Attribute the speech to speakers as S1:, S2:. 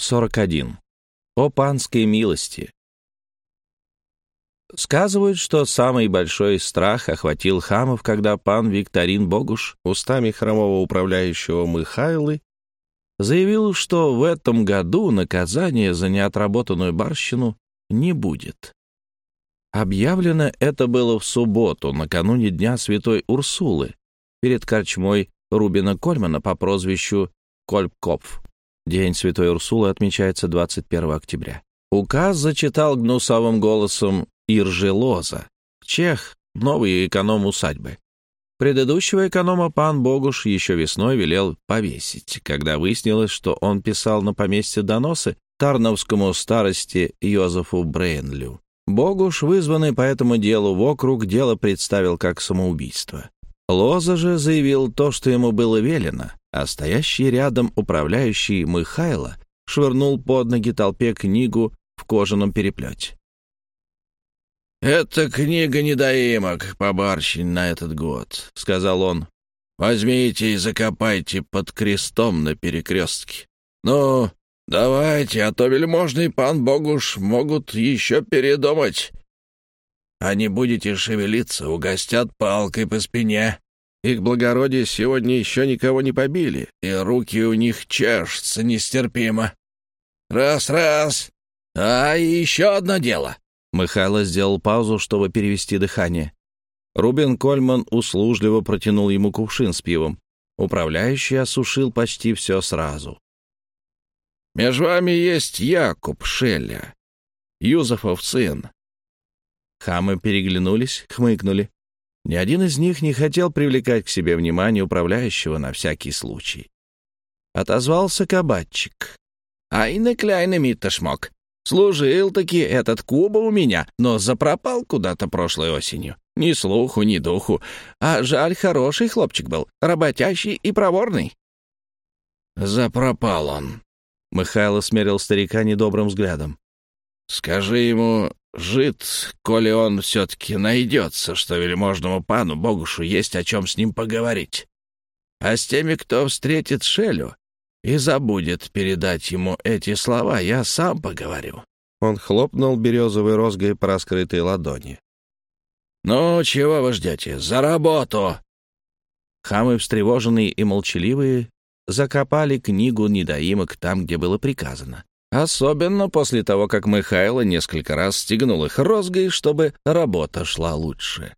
S1: 41. По панской милости. Сказывают, что самый большой страх охватил хамов, когда пан Викторин Богуш устами хромого управляющего Михайлы заявил, что в этом году наказания за неотработанную барщину не будет. Объявлено это было в субботу, накануне Дня Святой Урсулы, перед корчмой Рубина Кольмана по прозвищу Колькопф. День Святой Урсулы отмечается 21 октября. Указ зачитал гнусовым голосом Иржи Лоза, чех, новый эконом усадьбы. Предыдущего эконома пан Богуш еще весной велел повесить, когда выяснилось, что он писал на поместье доносы тарновскому старости Йозефу Брейнлю. Богуш, вызванный по этому делу в округ, дело представил как самоубийство. Лоза же заявил то, что ему было велено, а стоящий рядом управляющий Михайло швырнул под ноги толпе книгу в кожаном переплете.
S2: «Это книга недоимок по барщине на этот год», — сказал он. «Возьмите и закопайте под крестом на перекрестке. Ну, давайте, а то вельможный пан Богуш могут еще передумать. А не будете шевелиться, угостят палкой по спине. Их благородие сегодня еще никого не побили, и руки у них чешутся нестерпимо. Раз-раз. А еще одно дело.
S1: Михайло сделал паузу, чтобы перевести дыхание. Рубин Кольман услужливо протянул ему кувшин с пивом. Управляющий осушил почти все сразу.
S2: «Между вами есть Якуб Шелля, Юзефов сын».
S1: Хамы переглянулись, хмыкнули. Ни один из них не хотел привлекать к себе внимание управляющего на всякий случай. Отозвался кабачик.
S3: «Айна кляйна митташмок. Служил-таки этот Куба у меня, но запропал куда-то прошлой осенью. Ни слуху, ни духу. А жаль, хороший хлопчик был, работящий и проворный».
S2: «Запропал он», —
S1: Михайло смерил старика недобрым взглядом.
S2: «Скажи ему, жид, коли он все-таки найдется, что вельможному пану Богушу есть о чем с ним поговорить. А с теми, кто встретит Шелю и забудет передать ему эти слова, я сам поговорю».
S1: Он хлопнул березовой розгой по раскрытой ладони.
S2: «Ну, чего вы ждете? За работу!»
S1: Хамы, встревоженные и молчаливые, закопали книгу недоимок там, где было приказано. Особенно после того, как Михайло несколько раз стегнул их розгой, чтобы работа шла лучше.